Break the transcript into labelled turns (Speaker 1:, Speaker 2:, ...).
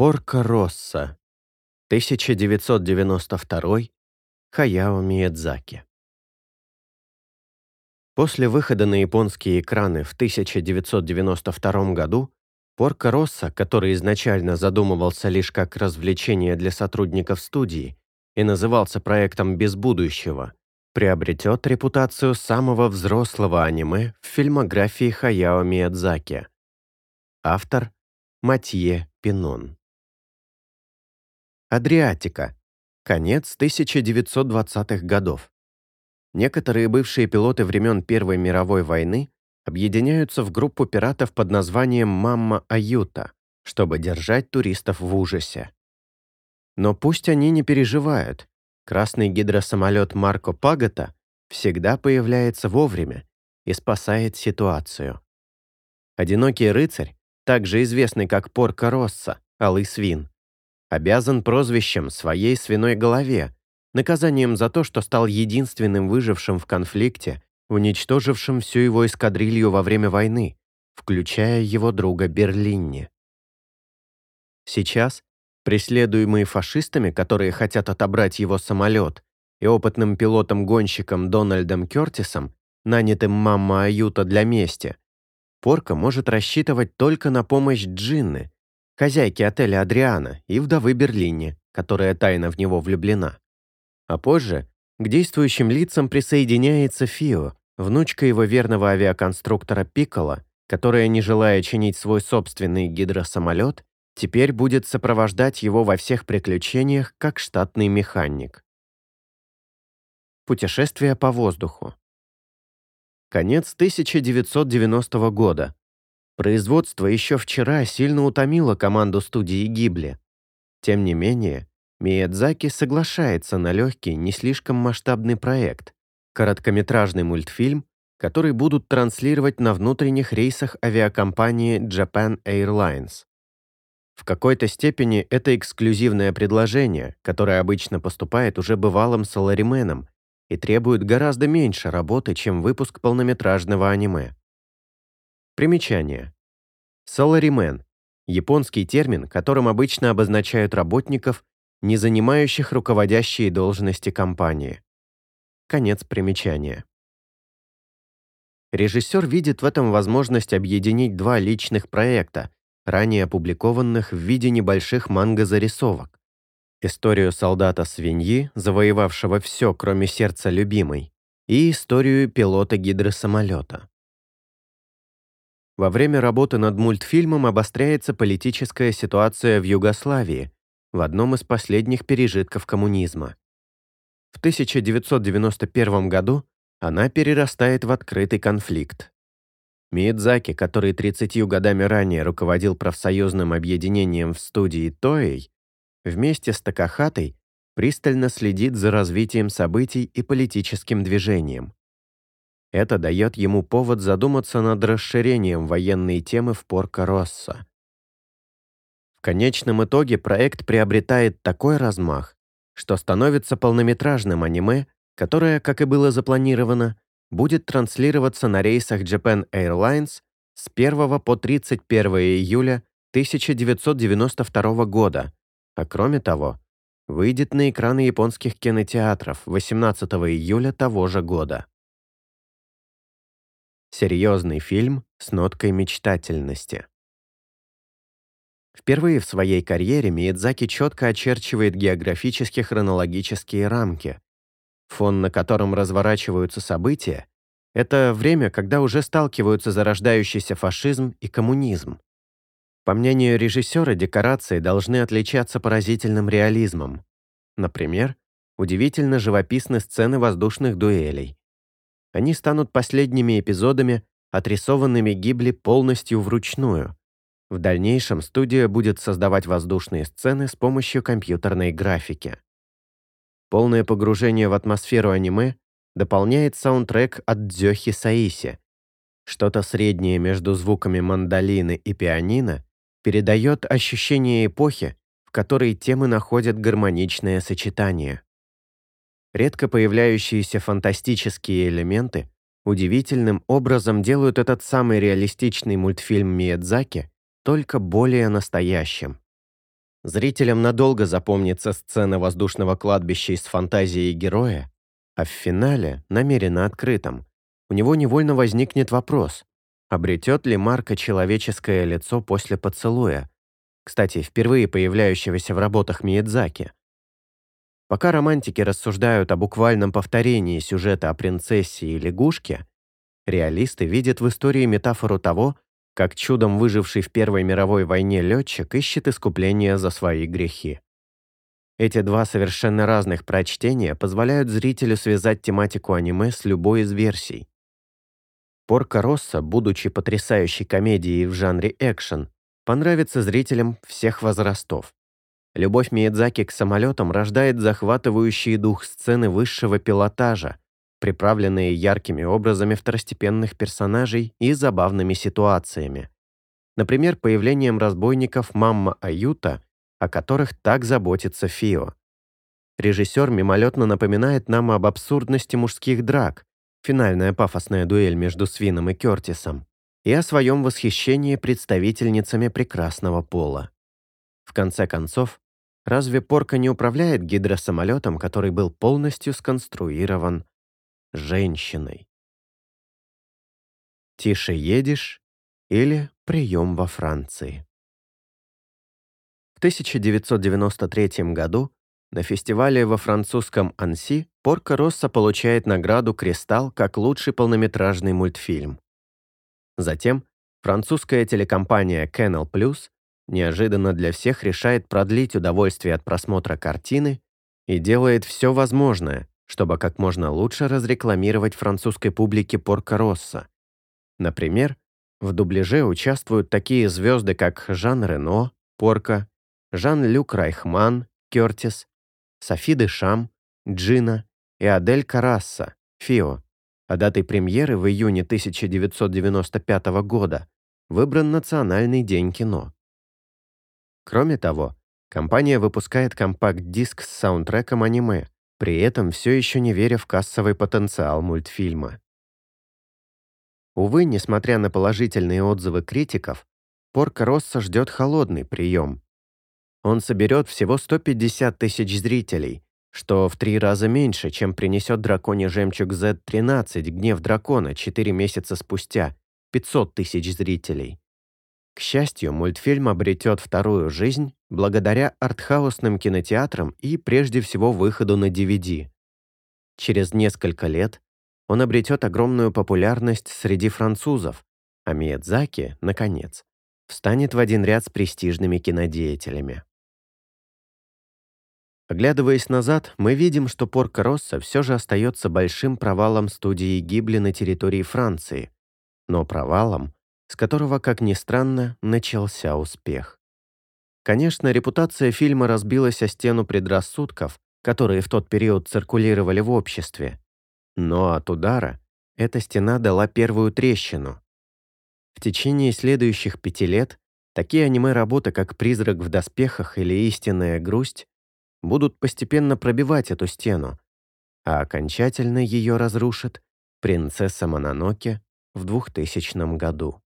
Speaker 1: Порко Росса. 1992. Хаяо Миядзаки. После выхода на японские экраны в 1992 году Порко Росса, который изначально задумывался лишь как развлечение для сотрудников студии и назывался проектом «Без будущего», приобретет репутацию самого взрослого аниме в фильмографии Хаяо Миядзаки. Автор – Матье Пинон. Адриатика. Конец 1920-х годов. Некоторые бывшие пилоты времен Первой мировой войны объединяются в группу пиратов под названием «Мамма Аюта», чтобы держать туристов в ужасе. Но пусть они не переживают. Красный гидросамолет Марко Пагота всегда появляется вовремя и спасает ситуацию. Одинокий рыцарь, также известный как Порко Росса, Алый Свин, обязан прозвищем своей свиной голове, наказанием за то, что стал единственным выжившим в конфликте, уничтожившим всю его эскадрилью во время войны, включая его друга Берлинне. Сейчас, преследуемый фашистами, которые хотят отобрать его самолет, и опытным пилотом-гонщиком Дональдом Кертисом, нанятым мамма Аюта для мести, Порка может рассчитывать только на помощь Джинны, хозяйки отеля Адриана и вдовы Берлине, которая тайно в него влюблена. А позже к действующим лицам присоединяется Фио, внучка его верного авиаконструктора Пиккола, которая, не желая чинить свой собственный гидросамолет, теперь будет сопровождать его во всех приключениях как штатный механик. Путешествие по воздуху. Конец 1990 года. Производство еще вчера сильно утомило команду студии Гибли. Тем не менее, Миядзаки соглашается на легкий, не слишком масштабный проект – короткометражный мультфильм, который будут транслировать на внутренних рейсах авиакомпании Japan Airlines. В какой-то степени это эксклюзивное предложение, которое обычно поступает уже бывалым саларименом и требует гораздо меньше работы, чем выпуск полнометражного аниме. Примечание. Salaryman – японский термин, которым обычно обозначают работников, не занимающих руководящие должности компании. Конец примечания. Режиссер видит в этом возможность объединить два личных проекта, ранее опубликованных в виде небольших манго-зарисовок. Историю солдата-свиньи, завоевавшего все, кроме сердца любимой, и историю пилота гидросамолета. Во время работы над мультфильмом обостряется политическая ситуация в Югославии, в одном из последних пережитков коммунизма. В 1991 году она перерастает в открытый конфликт. Миядзаки, который 30 годами ранее руководил профсоюзным объединением в студии Тоей, вместе с Такахатой пристально следит за развитием событий и политическим движением. Это дает ему повод задуматься над расширением военной темы в Порко-Россо. В конечном итоге проект приобретает такой размах, что становится полнометражным аниме, которое, как и было запланировано, будет транслироваться на рейсах Japan Airlines с 1 по 31 июля 1992 года, а кроме того, выйдет на экраны японских кинотеатров 18 июля того же года. Серьезный фильм с ноткой мечтательности. Впервые в своей карьере Миядзаки четко очерчивает географические хронологические рамки. Фон, на котором разворачиваются события, это время, когда уже сталкиваются зарождающийся фашизм и коммунизм. По мнению режиссера, декорации должны отличаться поразительным реализмом. Например, удивительно живописны сцены воздушных дуэлей, они станут последними эпизодами, отрисованными Гибли полностью вручную. В дальнейшем студия будет создавать воздушные сцены с помощью компьютерной графики. Полное погружение в атмосферу аниме дополняет саундтрек от Дзёхи Саиси. Что-то среднее между звуками мандолины и пианино передает ощущение эпохи, в которой темы находят гармоничное сочетание. Редко появляющиеся фантастические элементы удивительным образом делают этот самый реалистичный мультфильм Миядзаки только более настоящим. Зрителям надолго запомнится сцена воздушного кладбища из фантазии героя, а в финале, намеренно открытом, у него невольно возникнет вопрос, обретет ли Марка человеческое лицо после поцелуя, кстати, впервые появляющегося в работах Миядзаки. Пока романтики рассуждают о буквальном повторении сюжета о принцессе и лягушке, реалисты видят в истории метафору того, как чудом выживший в Первой мировой войне летчик ищет искупление за свои грехи. Эти два совершенно разных прочтения позволяют зрителю связать тематику аниме с любой из версий. «Порко Росса», будучи потрясающей комедией в жанре экшен, понравится зрителям всех возрастов. Любовь Миядзаки к самолетам рождает захватывающий дух сцены высшего пилотажа, приправленные яркими образами второстепенных персонажей и забавными ситуациями. Например, появлением разбойников Мамма Аюта, о которых так заботится Фио. Режиссер мимолетно напоминает нам об абсурдности мужских драк, финальная пафосная дуэль между Свином и Кертисом, и о своем восхищении представительницами прекрасного пола. В конце концов, разве Порка не управляет гидросамолетом, который был полностью сконструирован женщиной. «Тише едешь» или «Прием во Франции». В 1993 году на фестивале во французском Анси Порко Росса получает награду «Кристалл» как лучший полнометражный мультфильм. Затем французская телекомпания Canal Plus неожиданно для всех решает продлить удовольствие от просмотра картины и делает все возможное, чтобы как можно лучше разрекламировать французской публике Порко Росса. Например, в дубляже участвуют такие звезды, как Жан Рено, Порко, Жан-Люк Райхман, Кертис, Софи де Шам, Джина и Адель Карасса, Фио. А датой премьеры в июне 1995 года выбран Национальный день кино. Кроме того, компания выпускает компакт-диск с саундтреком аниме, при этом все еще не веря в кассовый потенциал мультфильма. Увы, несмотря на положительные отзывы критиков, Порко Росса ждет холодный прием. Он соберет всего 150 тысяч зрителей, что в три раза меньше, чем принесет драконий жемчуг Z13 «Гнев дракона» 4 месяца спустя, 500 тысяч зрителей. К счастью, мультфильм обретет вторую жизнь благодаря артхаусным кинотеатрам и прежде всего выходу на DVD. Через несколько лет он обретет огромную популярность среди французов, а Миядзаки, наконец, встанет в один ряд с престижными кинодеятелями. Оглядываясь назад, мы видим, что Порко Росса все же остается большим провалом студии Гибли на территории Франции, но провалом, с которого, как ни странно, начался успех. Конечно, репутация фильма разбилась о стену предрассудков, которые в тот период циркулировали в обществе. Но от удара эта стена дала первую трещину. В течение следующих пяти лет такие аниме-работы, как «Призрак в доспехах» или «Истинная грусть» будут постепенно пробивать эту стену, а окончательно ее разрушит «Принцесса Мононоке» в 2000 году.